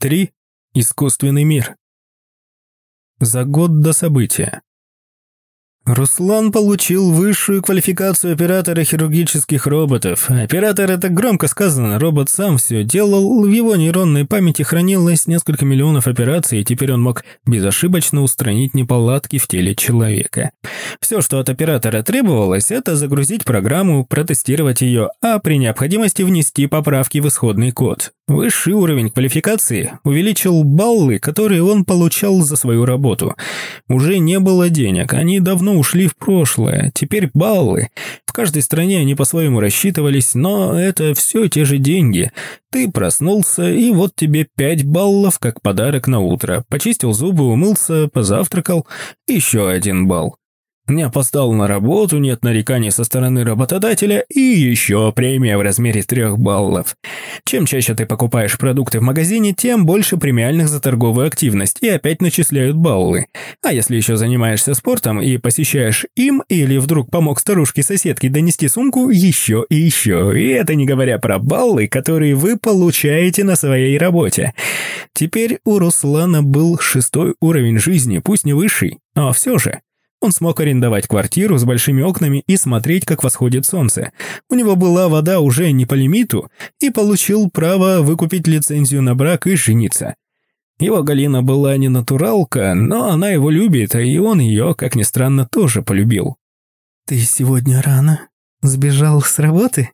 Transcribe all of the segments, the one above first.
3. Искусственный мир. За год до события. Руслан получил высшую квалификацию оператора хирургических роботов. Оператор – это громко сказано, робот сам все делал, в его нейронной памяти хранилось несколько миллионов операций, и теперь он мог безошибочно устранить неполадки в теле человека. Все, что от оператора требовалось, это загрузить программу, протестировать ее, а при необходимости внести поправки в исходный код. Высший уровень квалификации увеличил баллы, которые он получал за свою работу. Уже не было денег, они давно ушли в прошлое, теперь баллы. В каждой стране они по-своему рассчитывались, но это все те же деньги. Ты проснулся, и вот тебе пять баллов как подарок на утро. Почистил зубы, умылся, позавтракал, еще один балл. Не опоздал на работу, нет нареканий со стороны работодателя и еще премия в размере трех баллов. Чем чаще ты покупаешь продукты в магазине, тем больше премиальных за торговую активность и опять начисляют баллы. А если еще занимаешься спортом и посещаешь им или вдруг помог старушке-соседке донести сумку, еще и еще. И это не говоря про баллы, которые вы получаете на своей работе. Теперь у Руслана был шестой уровень жизни, пусть не высший, но все же. Он смог арендовать квартиру с большими окнами и смотреть, как восходит солнце. У него была вода уже не по лимиту и получил право выкупить лицензию на брак и жениться. Его Галина была не натуралка, но она его любит, и он ее, как ни странно, тоже полюбил. «Ты сегодня рано сбежал с работы?»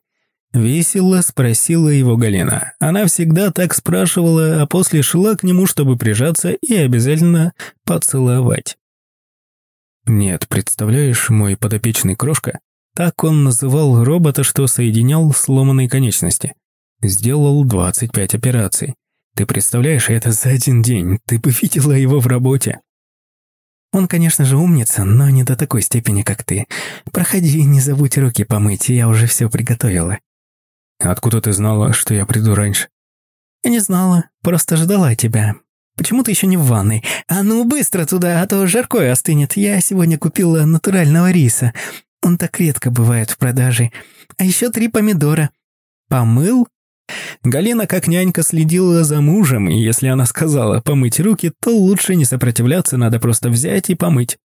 Весело спросила его Галина. Она всегда так спрашивала, а после шла к нему, чтобы прижаться и обязательно поцеловать. Нет, представляешь, мой подопечный Крошка, так он называл робота, что соединял сломанные конечности. Сделал 25 операций. Ты представляешь, это за один день. Ты бы видела его в работе. Он, конечно же, умница, но не до такой степени, как ты. Проходи, не забудь руки помыть, я уже все приготовила. Откуда ты знала, что я приду раньше? Не знала, просто ждала тебя. Почему ты еще не в ванной? А ну быстро туда, а то жаркое остынет. Я сегодня купила натурального риса. Он так редко бывает в продаже. А еще три помидора. Помыл? Галина как нянька следила за мужем, и если она сказала помыть руки, то лучше не сопротивляться, надо просто взять и помыть.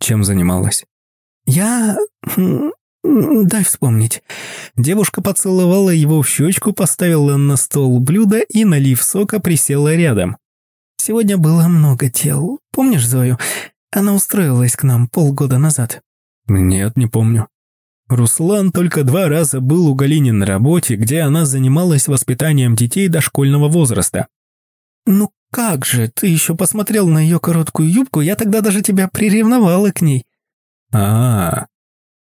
Чем занималась? Я... Дай вспомнить. Девушка поцеловала его в щечку, поставила на стол блюдо и, налив сока, присела рядом. Сегодня было много дел. Помнишь Зою? Она устроилась к нам полгода назад». «Нет, не помню». Руслан только два раза был у Галини на работе, где она занималась воспитанием детей дошкольного возраста. «Ну как же, ты еще посмотрел на ее короткую юбку, я тогда даже тебя приревновала к ней». А, -а, а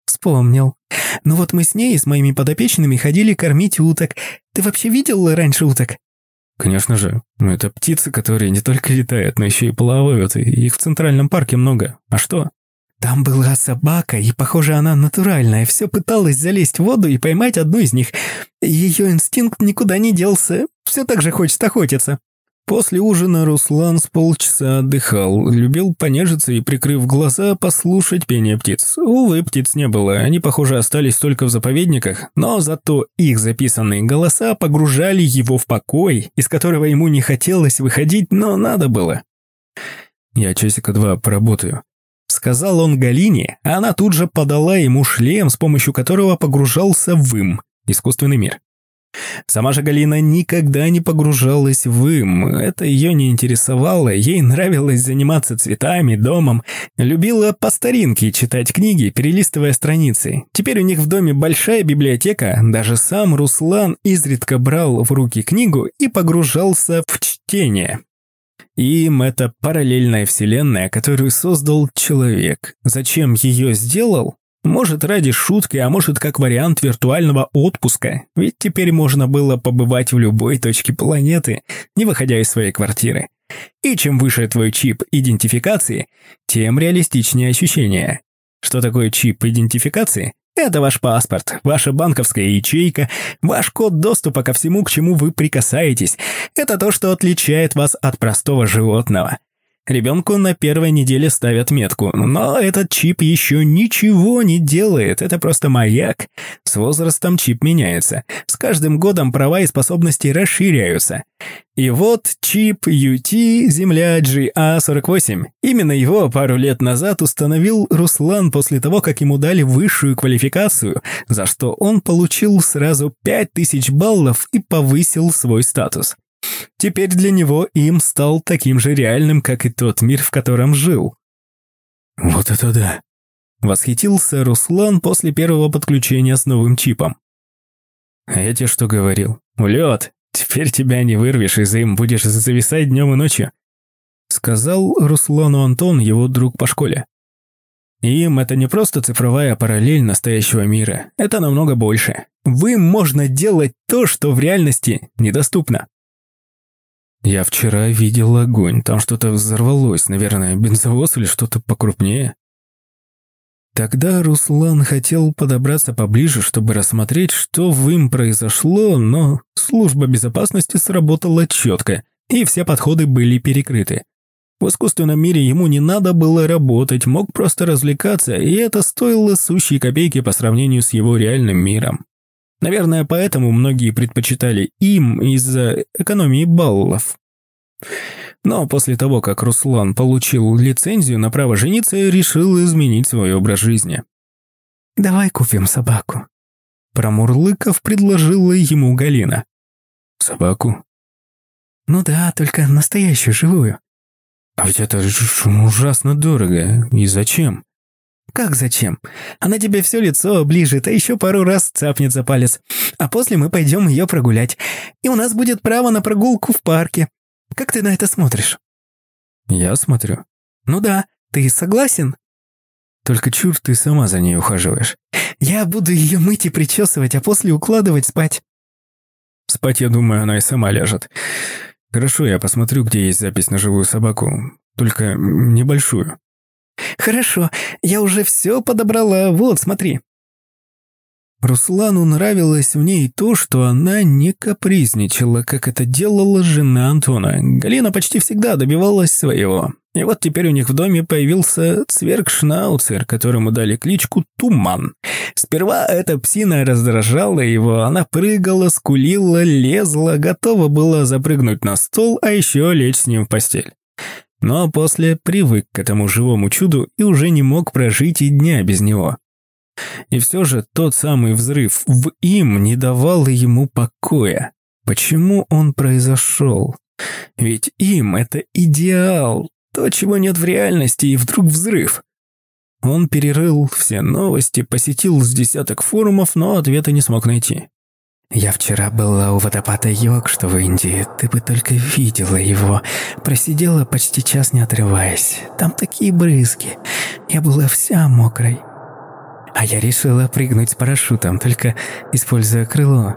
Вспомнил. Ну вот мы с ней и с моими подопечными ходили кормить уток. Ты вообще видел раньше уток? Конечно же. Ну, это птицы, которые не только летают, но еще и плавают, и их в Центральном парке много. А что? Там была собака, и, похоже, она натуральная, все пыталась залезть в воду и поймать одну из них. Ее инстинкт никуда не делся, все так же хочет охотиться. После ужина Руслан с полчаса отдыхал, любил понежиться и, прикрыв глаза, послушать пение птиц. Увы, птиц не было, они, похоже, остались только в заповедниках, но зато их записанные голоса погружали его в покой, из которого ему не хотелось выходить, но надо было. «Я часика два поработаю», — сказал он Галине, а она тут же подала ему шлем, с помощью которого погружался в им, искусственный мир. Сама же Галина никогда не погружалась в им, это ее не интересовало, ей нравилось заниматься цветами, домом, любила по старинке читать книги, перелистывая страницы. Теперь у них в доме большая библиотека, даже сам Руслан изредка брал в руки книгу и погружался в чтение. Им это параллельная вселенная, которую создал человек. Зачем ее сделал? Может, ради шутки, а может, как вариант виртуального отпуска. Ведь теперь можно было побывать в любой точке планеты, не выходя из своей квартиры. И чем выше твой чип идентификации, тем реалистичнее ощущения. Что такое чип идентификации? Это ваш паспорт, ваша банковская ячейка, ваш код доступа ко всему, к чему вы прикасаетесь. Это то, что отличает вас от простого животного. Ребенку на первой неделе ставят метку, но этот чип еще ничего не делает, это просто маяк. С возрастом чип меняется. С каждым годом права и способности расширяются. И вот чип UT Земля GA48. Именно его пару лет назад установил Руслан после того, как ему дали высшую квалификацию, за что он получил сразу 5000 баллов и повысил свой статус. Теперь для него им стал таким же реальным, как и тот мир, в котором жил. «Вот это да!» – восхитился Руслан после первого подключения с новым чипом. «А я тебе что говорил? Улет! Теперь тебя не вырвешь, из-за им будешь зависать днем и ночью», – сказал Руслану Антон, его друг по школе. Им это не просто цифровая параллель настоящего мира, это намного больше. В им можно делать то, что в реальности недоступно. Я вчера видел огонь, там что-то взорвалось, наверное, бензовоз или что-то покрупнее. Тогда Руслан хотел подобраться поближе, чтобы рассмотреть, что в им произошло, но служба безопасности сработала четко, и все подходы были перекрыты. В искусственном мире ему не надо было работать, мог просто развлекаться, и это стоило сущие копейки по сравнению с его реальным миром. Наверное, поэтому многие предпочитали им из-за экономии баллов. Но после того, как Руслан получил лицензию на право жениться, решил изменить свой образ жизни. «Давай купим собаку», – промурлыков предложила ему Галина. «Собаку?» «Ну да, только настоящую, живую». «А ведь это ужасно дорого. И зачем?» «Как зачем? Она тебе все лицо оближет, а еще пару раз цапнет за палец. А после мы пойдем ее прогулять. И у нас будет право на прогулку в парке. Как ты на это смотришь?» «Я смотрю». «Ну да, ты согласен?» «Только чур ты сама за ней ухаживаешь». «Я буду ее мыть и причесывать, а после укладывать спать». «Спать, я думаю, она и сама ляжет. Хорошо, я посмотрю, где есть запись на живую собаку. Только небольшую». «Хорошо, я уже все подобрала, вот, смотри». Руслану нравилось в ней то, что она не капризничала, как это делала жена Антона. Галина почти всегда добивалась своего. И вот теперь у них в доме появился цверг-шнауцер, которому дали кличку Туман. Сперва эта псина раздражала его, она прыгала, скулила, лезла, готова была запрыгнуть на стол, а еще лечь с ним в постель но после привык к этому живому чуду и уже не мог прожить и дня без него. И все же тот самый взрыв в им не давал ему покоя. Почему он произошел? Ведь им это идеал, то, чего нет в реальности, и вдруг взрыв. Он перерыл все новости, посетил с десяток форумов, но ответа не смог найти. Я вчера была у водопада Йог, что в Индии. Ты бы только видела его. Просидела почти час, не отрываясь. Там такие брызги. Я была вся мокрой. А я решила прыгнуть с парашютом, только используя крыло.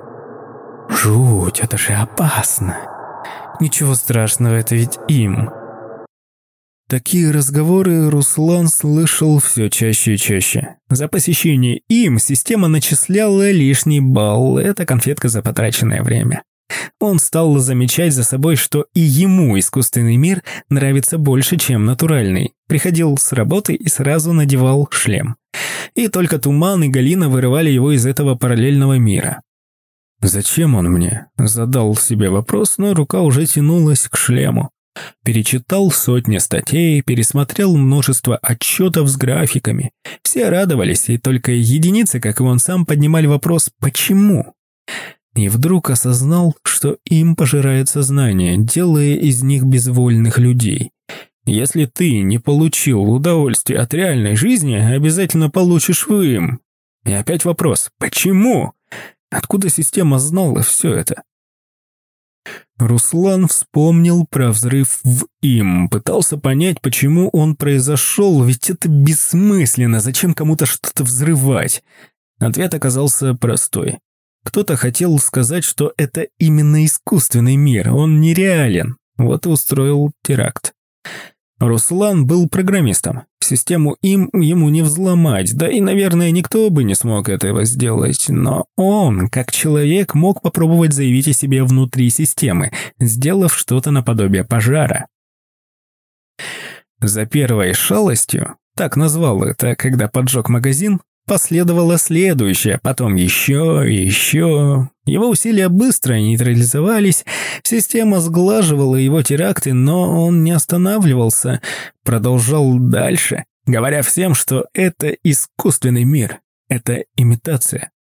Жуть, это же опасно. Ничего страшного, это ведь им. Такие разговоры Руслан слышал все чаще и чаще. За посещение им система начисляла лишний балл, это конфетка за потраченное время. Он стал замечать за собой, что и ему искусственный мир нравится больше, чем натуральный. Приходил с работы и сразу надевал шлем. И только Туман и Галина вырывали его из этого параллельного мира. «Зачем он мне?» – задал себе вопрос, но рука уже тянулась к шлему. Перечитал сотни статей, пересмотрел множество отчетов с графиками. Все радовались, и только единицы, как и он сам, поднимали вопрос «почему?». И вдруг осознал, что им пожирает сознание, делая из них безвольных людей. Если ты не получил удовольствие от реальной жизни, обязательно получишь вы им. И опять вопрос «почему?». Откуда система знала все это? Руслан вспомнил про взрыв в им, пытался понять, почему он произошел, ведь это бессмысленно, зачем кому-то что-то взрывать? Ответ оказался простой. Кто-то хотел сказать, что это именно искусственный мир, он нереален, вот и устроил теракт. Руслан был программистом. Систему им ему не взломать, да и, наверное, никто бы не смог этого сделать. Но он, как человек, мог попробовать заявить о себе внутри системы, сделав что-то наподобие пожара. За первой шалостью, так назвал это, когда поджег магазин, последовало следующее, потом еще и еще. Его усилия быстро нейтрализовались, система сглаживала его теракты, но он не останавливался, продолжал дальше, говоря всем, что это искусственный мир, это имитация,